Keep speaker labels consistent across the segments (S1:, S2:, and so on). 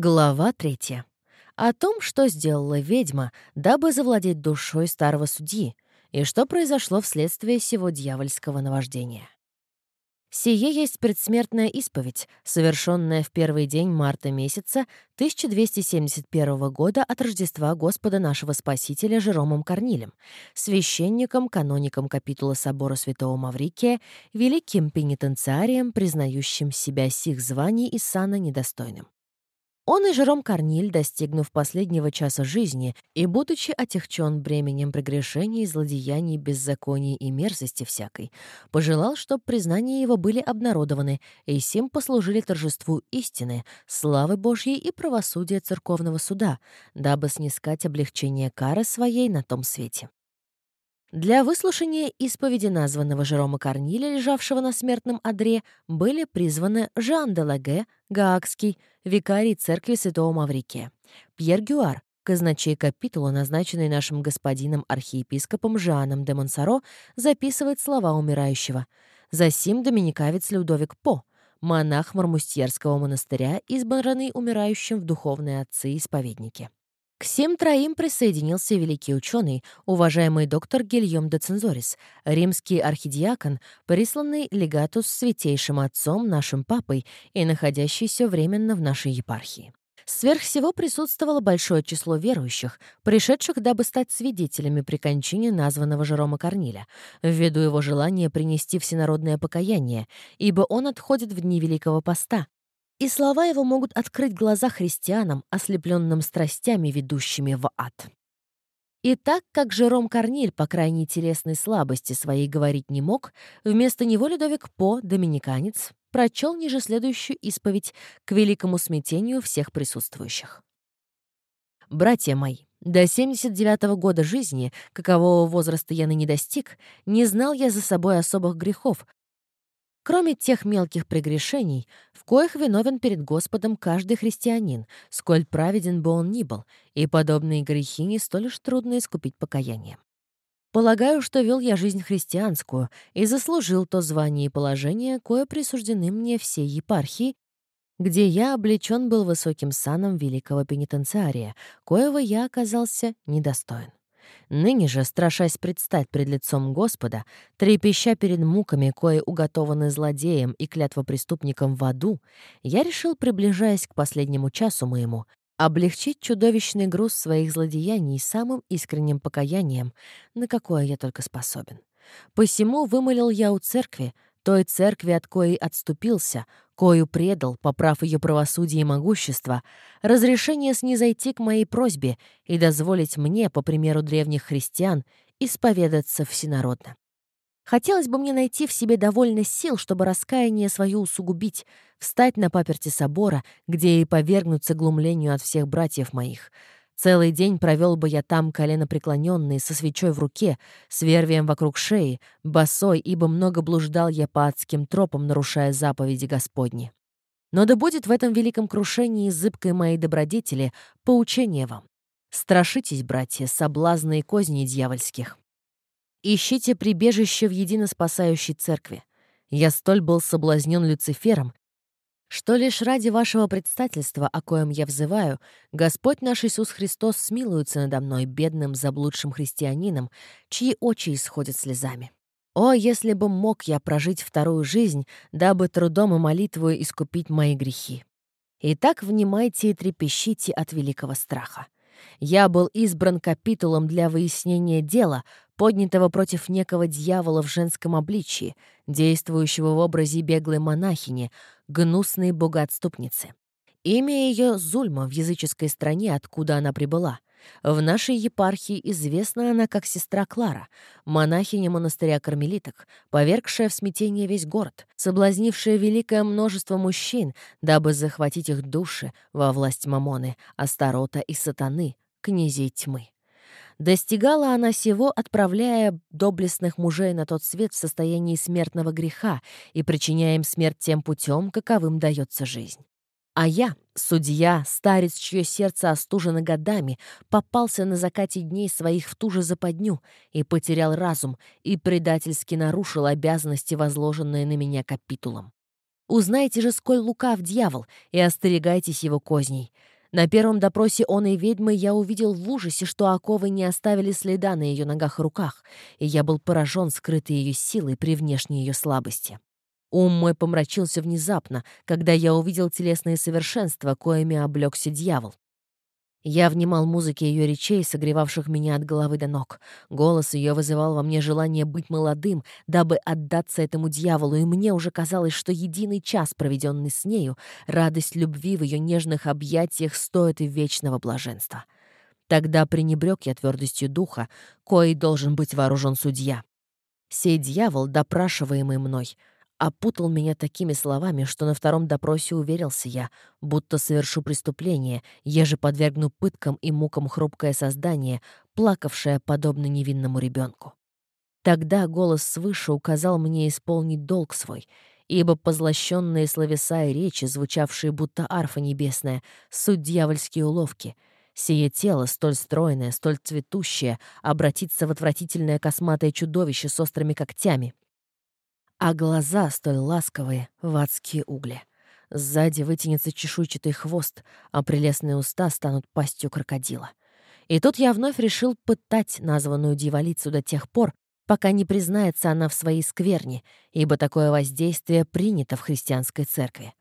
S1: Глава третья. О том, что сделала ведьма, дабы завладеть душой старого судьи, и что произошло вследствие сего дьявольского наваждения. Сие есть предсмертная исповедь, совершенная в первый день марта месяца 1271 года от Рождества Господа нашего Спасителя Жеромом Корнилем, священником, каноником капитула собора святого Маврикия, великим пенитенциарием, признающим себя сих званий и сана недостойным. Он и Жером Корниль, достигнув последнего часа жизни и будучи отягчен бременем прегрешений, злодеяний, беззаконий и мерзости всякой, пожелал, чтоб признания его были обнародованы, и сим послужили торжеству истины, славы Божьей и правосудия церковного суда, дабы снискать облегчение кары своей на том свете. Для выслушания исповеди названного Жерома Корниля, лежавшего на смертном одре, были призваны Жан де Лаге, Гаагский, викарий церкви святого Маврикия, Пьер Гюар, казначей капитула, назначенный нашим господином архиепископом Жаном де Монсоро, записывает слова умирающего. Засим доминикавец Людовик По, монах Мармустьерского монастыря, избранный умирающим в духовные отцы-исповедники. К всем троим присоединился великий ученый, уважаемый доктор Гильем де Цензорис, римский архидиакон, присланный легатус святейшим отцом, нашим папой и находящийся временно в нашей епархии. Сверх всего присутствовало большое число верующих, пришедших, дабы стать свидетелями при кончине названного Жерома Корниля, ввиду его желания принести всенародное покаяние, ибо он отходит в дни Великого Поста, и слова его могут открыть глаза христианам, ослепленным страстями, ведущими в ад. И так как Жером Корниль по крайней телесной слабости своей говорить не мог, вместо него Людовик По, доминиканец, прочел ниже следующую исповедь к великому смятению всех присутствующих. «Братья мои, до 79 -го года жизни, какового возраста я ныне достиг, не знал я за собой особых грехов, кроме тех мелких прегрешений, в коих виновен перед Господом каждый христианин, сколь праведен бы он ни был, и подобные грехи не столь уж трудно искупить покаянием. Полагаю, что вел я жизнь христианскую и заслужил то звание и положение, кое присуждены мне всей епархии, где я облечен был высоким саном великого пенитенциария, коего я оказался недостоин. Ныне же, страшась предстать пред лицом Господа, трепеща перед муками, кое уготованы злодеям и клятвопреступникам в аду, я решил, приближаясь к последнему часу моему, облегчить чудовищный груз своих злодеяний самым искренним покаянием, на какое я только способен. Посему вымолил я у церкви, той церкви, от коей отступился, кою предал, поправ ее правосудие и могущество, разрешение снизойти к моей просьбе и дозволить мне, по примеру древних христиан, исповедаться всенародно. Хотелось бы мне найти в себе довольно сил, чтобы раскаяние свое усугубить, встать на паперти собора, где и повергнуться глумлению от всех братьев моих — Целый день провел бы я там коленопреклоненный, со свечой в руке, с вервием вокруг шеи, босой, ибо много блуждал я по адским тропам, нарушая заповеди Господни. Но да будет в этом великом крушении зыбкой моей добродетели поучение вам. Страшитесь, братья, соблазны и козни дьявольских. Ищите прибежище в едино спасающей церкви. Я столь был соблазнен Люцифером, что лишь ради вашего предстательства, о коем я взываю, Господь наш Иисус Христос смилуется надо мной, бедным заблудшим христианином, чьи очи исходят слезами. О, если бы мог я прожить вторую жизнь, дабы трудом и молитвою искупить мои грехи. Итак, внимайте и трепещите от великого страха. Я был избран капитулом для выяснения дела, поднятого против некого дьявола в женском обличии, действующего в образе беглой монахини, гнусной богоотступницы. Имя ее Зульма в языческой стране, откуда она прибыла. В нашей епархии известна она как сестра Клара, монахиня монастыря кармелиток, повергшая в смятение весь город, соблазнившая великое множество мужчин, дабы захватить их души во власть Мамоны, Астарота и Сатаны, князей тьмы. Достигала она сего, отправляя доблестных мужей на тот свет в состоянии смертного греха и причиняя им смерть тем путем, каковым дается жизнь. А я, судья, старец, чье сердце остужено годами, попался на закате дней своих в ту же западню и потерял разум, и предательски нарушил обязанности, возложенные на меня капитулом. Узнайте же, сколь лукав дьявол, и остерегайтесь его козней. На первом допросе он и ведьмы я увидел в ужасе, что оковы не оставили следа на ее ногах и руках, и я был поражен скрытой ее силой при внешней ее слабости. Ум мой помрачился внезапно, когда я увидел телесные совершенства, коими облегся дьявол. Я внимал музыке ее речей, согревавших меня от головы до ног. Голос ее вызывал во мне желание быть молодым, дабы отдаться этому дьяволу, и мне уже казалось, что единый час, проведенный с нею, радость любви в ее нежных объятиях стоит и вечного блаженства. Тогда пренебрег я твердостью духа, коей должен быть вооружен судья. Сей дьявол, допрашиваемый мной, опутал меня такими словами, что на втором допросе уверился я, будто совершу преступление, еже подвергну пыткам и мукам хрупкое создание, плакавшее подобно невинному ребенку. Тогда голос свыше указал мне исполнить долг свой, ибо позлощенные словеса и речи, звучавшие будто арфа небесная, суть дьявольские уловки — Сие тело, столь стройное, столь цветущее, обратится в отвратительное косматое чудовище с острыми когтями, а глаза столь ласковые в адские угли. Сзади вытянется чешуйчатый хвост, а прелестные уста станут пастью крокодила. И тут я вновь решил пытать названную дьяволицу до тех пор, пока не признается она в своей скверне, ибо такое воздействие принято в христианской церкви.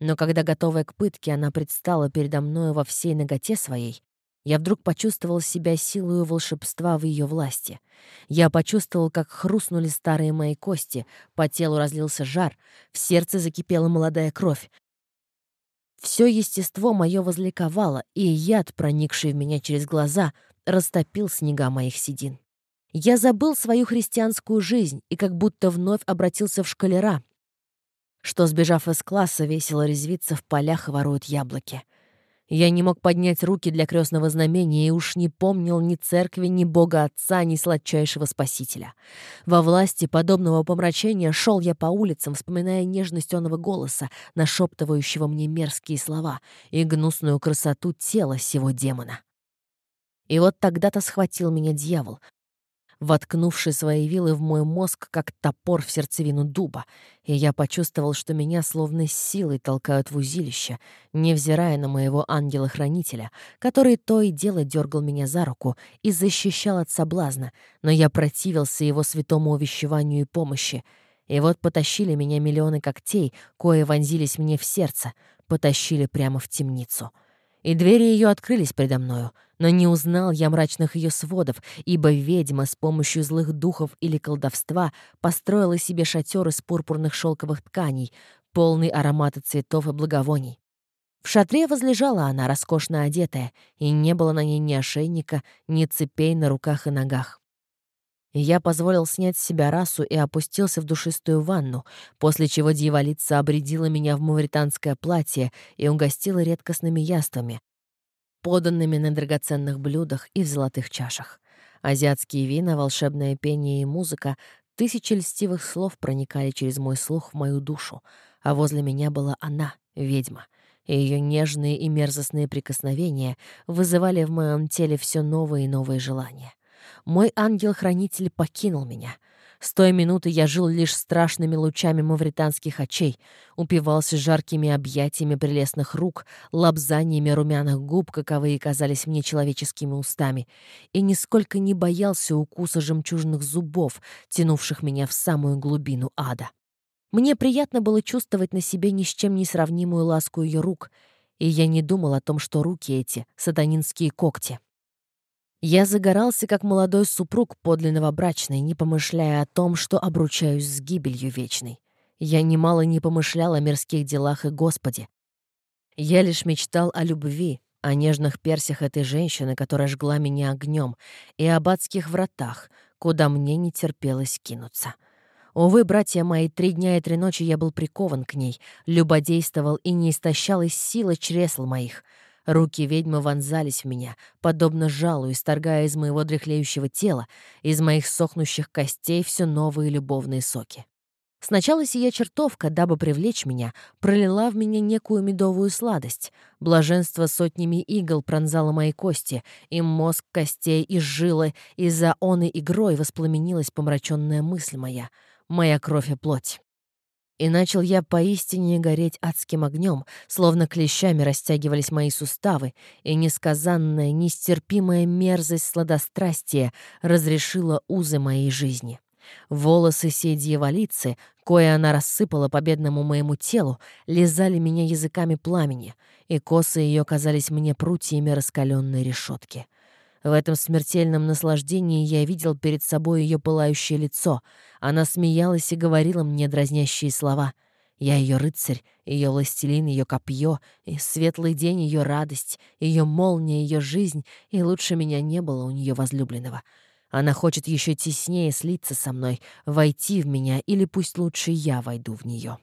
S1: Но когда, готовая к пытке, она предстала передо мною во всей ноготе своей, я вдруг почувствовал себя силою волшебства в ее власти. Я почувствовал, как хрустнули старые мои кости, по телу разлился жар, в сердце закипела молодая кровь. Все естество мое возликовало, и яд, проникший в меня через глаза, растопил снега моих седин. Я забыл свою христианскую жизнь и как будто вновь обратился в шкалера, что, сбежав из класса, весело резвится в полях и воруют яблоки. Я не мог поднять руки для крестного знамения и уж не помнил ни церкви, ни Бога Отца, ни сладчайшего Спасителя. Во власти подобного помрачения шел я по улицам, вспоминая нежность оного голоса, нашептывающего мне мерзкие слова и гнусную красоту тела сего демона. И вот тогда-то схватил меня дьявол, воткнувший свои вилы в мой мозг, как топор в сердцевину дуба, и я почувствовал, что меня словно силой толкают в узилище, невзирая на моего ангела-хранителя, который то и дело дергал меня за руку и защищал от соблазна, но я противился его святому увещеванию и помощи. И вот потащили меня миллионы когтей, кое вонзились мне в сердце, потащили прямо в темницу и двери ее открылись предо мною, но не узнал я мрачных ее сводов, ибо ведьма с помощью злых духов или колдовства построила себе шатер из пурпурных шелковых тканей, полный аромата цветов и благовоний. В шатре возлежала она, роскошно одетая, и не было на ней ни ошейника, ни цепей на руках и ногах. Я позволил снять с себя расу и опустился в душистую ванну, после чего дьяволица обредила меня в мавританское платье и угостила редкостными яствами, поданными на драгоценных блюдах и в золотых чашах. Азиатские вина, волшебное пение и музыка, тысячи льстивых слов проникали через мой слух в мою душу, а возле меня была она, ведьма, и ее нежные и мерзостные прикосновения вызывали в моем теле все новые и новые желания. Мой ангел-хранитель покинул меня. С той минуты я жил лишь страшными лучами мавританских очей, упивался жаркими объятиями прелестных рук, лобзаниями румяных губ, каковые казались мне человеческими устами, и нисколько не боялся укуса жемчужных зубов, тянувших меня в самую глубину ада. Мне приятно было чувствовать на себе ни с чем не сравнимую ласку ее рук, и я не думал о том, что руки эти — сатанинские когти. Я загорался, как молодой супруг подлинного брачной, не помышляя о том, что обручаюсь с гибелью вечной. Я немало не помышлял о мирских делах и Господе. Я лишь мечтал о любви, о нежных персях этой женщины, которая жгла меня огнем, и об адских вратах, куда мне не терпелось кинуться. Увы, братья мои, три дня и три ночи я был прикован к ней, любодействовал и не истощал из силы чресл моих — Руки ведьмы вонзались в меня, подобно жалу, исторгая из моего дряхлеющего тела, из моих сохнущих костей все новые любовные соки. Сначала сия чертовка, дабы привлечь меня, пролила в меня некую медовую сладость. Блаженство сотнями игл пронзало мои кости, и мозг костей и жилы, и за оной игрой воспламенилась помраченная мысль моя, моя кровь и плоть. И начал я поистине гореть адским огнем, словно клещами растягивались мои суставы, и несказанная, нестерпимая мерзость сладострастия разрешила узы моей жизни. Волосы сей дьяволицы, кое она рассыпала по бедному моему телу, лизали меня языками пламени, и косы ее казались мне прутьями раскаленной решетки. В этом смертельном наслаждении я видел перед собой ее пылающее лицо. Она смеялась и говорила мне дразнящие слова. Я ее рыцарь, ее властелин, ее копье, и светлый день ее радость, ее молния, ее жизнь, и лучше меня не было у нее возлюбленного. Она хочет еще теснее слиться со мной, войти в меня, или пусть лучше я войду в нее.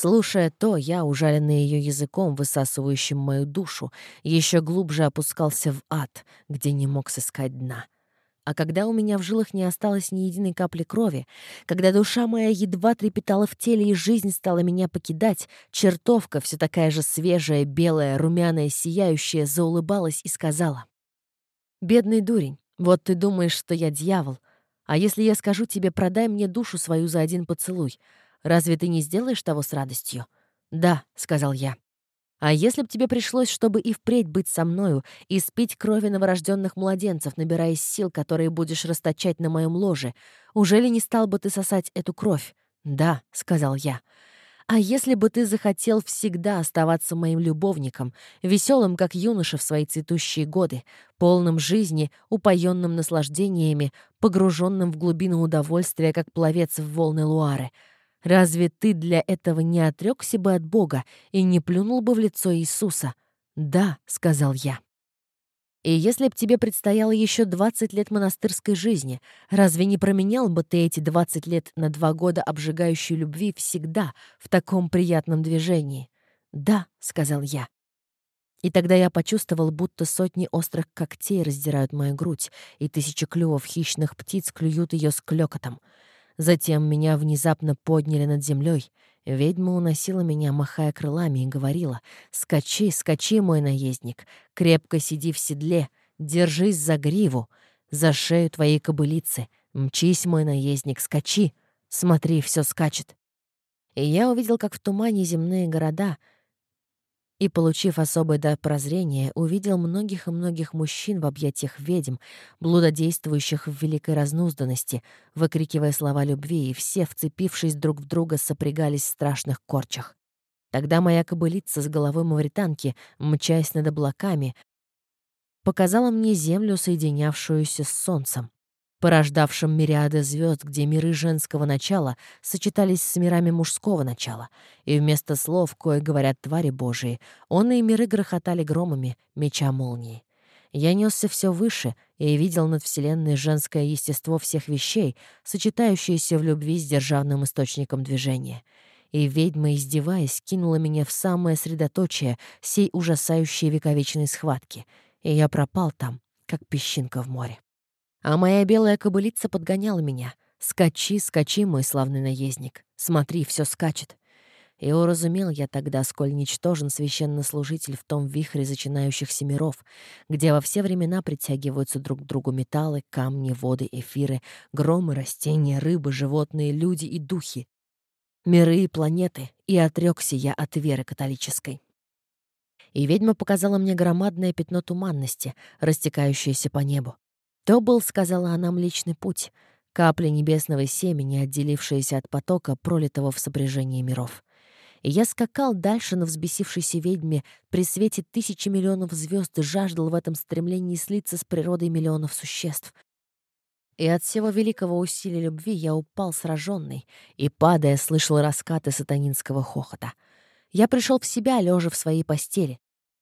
S1: Слушая то, я, ужаленный ее языком, высасывающим мою душу, еще глубже опускался в ад, где не мог сыскать дна. А когда у меня в жилах не осталось ни единой капли крови, когда душа моя едва трепетала в теле и жизнь стала меня покидать, чертовка, все такая же свежая, белая, румяная, сияющая, заулыбалась и сказала. «Бедный дурень, вот ты думаешь, что я дьявол. А если я скажу тебе, продай мне душу свою за один поцелуй, разве ты не сделаешь того с радостью?» «Да», — сказал я. «А если б тебе пришлось, чтобы и впредь быть со мною и спить крови новорожденных младенцев, набираясь сил, которые будешь расточать на моем ложе, уже ли не стал бы ты сосать эту кровь?» «Да», — сказал я. А если бы ты захотел всегда оставаться моим любовником, веселым, как юноша в свои цветущие годы, полным жизни, упоенным наслаждениями, погруженным в глубину удовольствия, как пловец в волны Луары, разве ты для этого не отрекся бы от Бога и не плюнул бы в лицо Иисуса? «Да», — сказал я. И если б тебе предстояло еще 20 лет монастырской жизни, разве не променял бы ты эти 20 лет на два года обжигающей любви всегда в таком приятном движении? «Да», — сказал я. И тогда я почувствовал, будто сотни острых когтей раздирают мою грудь, и тысячи клювов хищных птиц клюют ее с клёкотом. Затем меня внезапно подняли над землей, Ведьма уносила меня, махая крылами, и говорила, «Скачи, скачи, мой наездник, крепко сиди в седле, держись за гриву, за шею твоей кобылицы, мчись, мой наездник, скачи, смотри, все скачет». И я увидел, как в тумане земные города — и, получив особое дар прозрения, увидел многих и многих мужчин в объятиях ведьм, блудодействующих в великой разнузданности, выкрикивая слова любви, и все, вцепившись друг в друга, сопрягались в страшных корчах. Тогда моя кобылица с головой мавританки, мчась над облаками, показала мне землю, соединявшуюся с солнцем порождавшим мириады звезд, где миры женского начала сочетались с мирами мужского начала, и вместо слов, кое говорят твари Божии, он и миры грохотали громами, меча молнии. Я несся все выше и видел над Вселенной женское естество всех вещей, сочетающееся в любви с державным источником движения. И ведьма, издеваясь, кинула меня в самое средоточие сей ужасающей вековечной схватки, и я пропал там, как песчинка в море. А моя белая кобылица подгоняла меня. «Скачи, скачи, мой славный наездник. Смотри, все скачет». И уразумел я тогда, сколь ничтожен священнослужитель в том вихре зачинающихся миров, где во все времена притягиваются друг к другу металлы, камни, воды, эфиры, громы, растения, рыбы, животные, люди и духи. Миры и планеты, и отрекся я от веры католической. И ведьма показала мне громадное пятно туманности, растекающееся по небу. То был, сказала она, млечный путь, капля небесного семени, отделившаяся от потока, пролитого в сопряжении миров. И я скакал дальше на взбесившейся ведьме при свете тысячи миллионов звезд и жаждал в этом стремлении слиться с природой миллионов существ. И от всего великого усилия любви я упал сраженный и, падая, слышал раскаты сатанинского хохота. Я пришел в себя, лежа в своей постели.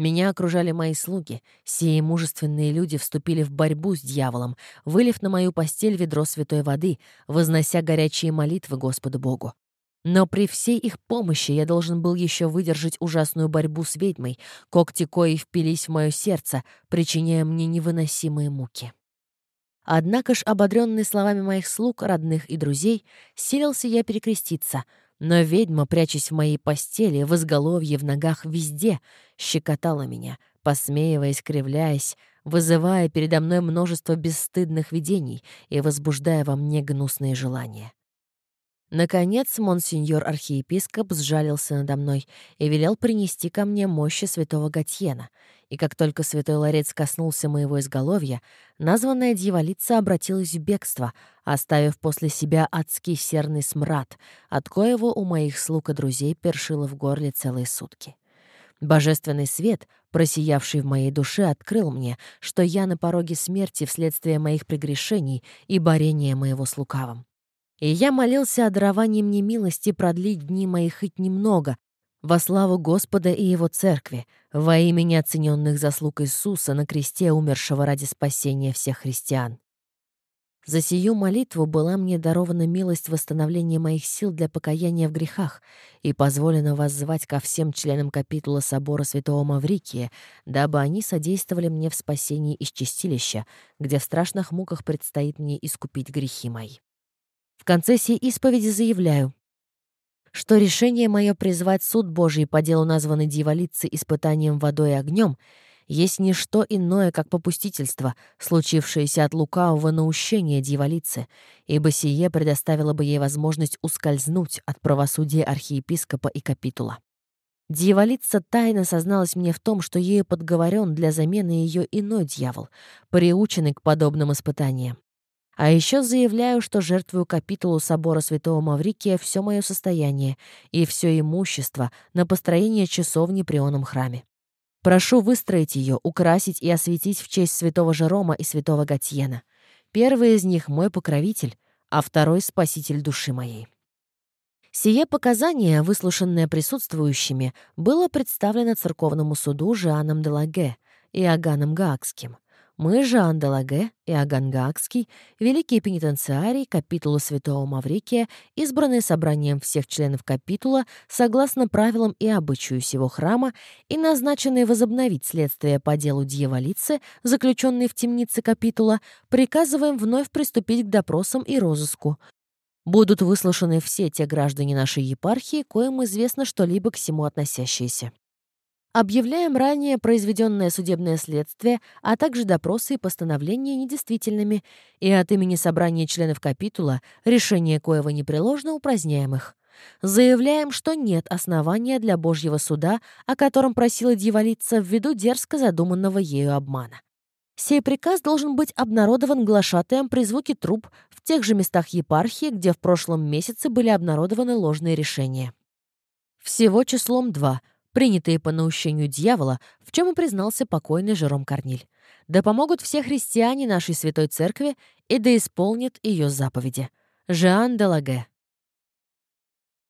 S1: Меня окружали мои слуги. Сие мужественные люди вступили в борьбу с дьяволом, вылив на мою постель ведро святой воды, вознося горячие молитвы Господу Богу. Но при всей их помощи я должен был еще выдержать ужасную борьбу с ведьмой, когти кои впились в мое сердце, причиняя мне невыносимые муки. Однако ж, ободренный словами моих слуг, родных и друзей, силился я перекреститься — но ведьма, прячась в моей постели, в изголовье, в ногах, везде, щекотала меня, посмеиваясь, кривляясь, вызывая передо мной множество бесстыдных видений и возбуждая во мне гнусные желания. Наконец, монсеньор-архиепископ сжалился надо мной и велел принести ко мне мощи святого Гатьена. И как только святой ларец коснулся моего изголовья, названная дьяволица обратилась в бегство, оставив после себя адский серный смрад, от коего у моих слуг и друзей першило в горле целые сутки. Божественный свет, просиявший в моей душе, открыл мне, что я на пороге смерти вследствие моих прегрешений и борения моего с лукавым. И я молился о даровании мне милости продлить дни мои хоть немного, во славу Господа и Его Церкви, во имя неоцененных заслуг Иисуса на кресте, умершего ради спасения всех христиан. За сию молитву была мне дарована милость восстановления моих сил для покаяния в грехах и позволено воззвать ко всем членам капитула собора святого Маврикия, дабы они содействовали мне в спасении из чистилища, где в страшных муках предстоит мне искупить грехи мои. В конце сей исповеди заявляю, что решение мое призвать суд Божий по делу названной дьяволицы испытанием водой и огнем есть не что иное, как попустительство, случившееся от лукавого наущения дьяволицы, ибо сие предоставило бы ей возможность ускользнуть от правосудия архиепископа и капитула. Дьяволица тайно созналась мне в том, что ею подговорен для замены ее иной дьявол, приученный к подобным испытаниям. А еще заявляю, что жертвую капитулу собора святого Маврикия все мое состояние и все имущество на построение часовни при оном храме. Прошу выстроить ее, украсить и осветить в честь святого Жерома и святого Гатьена. Первый из них — мой покровитель, а второй — спаситель души моей. Сие показание, выслушанное присутствующими, было представлено церковному суду Жианом де Лаге и Аганом Гаагским — мы, Жан Делаге и Агангакский, великие пенитенциарий капитула Святого Маврикия, избранные собранием всех членов капитула согласно правилам и обычаю сего храма и назначенные возобновить следствие по делу дьяволицы, заключенной в темнице капитула, приказываем вновь приступить к допросам и розыску. Будут выслушаны все те граждане нашей епархии, коим известно что-либо к всему относящиеся. Объявляем ранее произведенное судебное следствие, а также допросы и постановления недействительными, и от имени собрания членов капитула, решение коего непреложно упраздняем их. Заявляем, что нет основания для Божьего суда, о котором просила дьяволица ввиду дерзко задуманного ею обмана. Сей приказ должен быть обнародован глашатаем при звуке труб в тех же местах епархии, где в прошлом месяце были обнародованы ложные решения. Всего числом 2, принятые по наущению дьявола, в чем и признался покойный Жером Корниль. Да помогут все христиане нашей Святой Церкви и да исполнят ее заповеди. Жан де Лаге.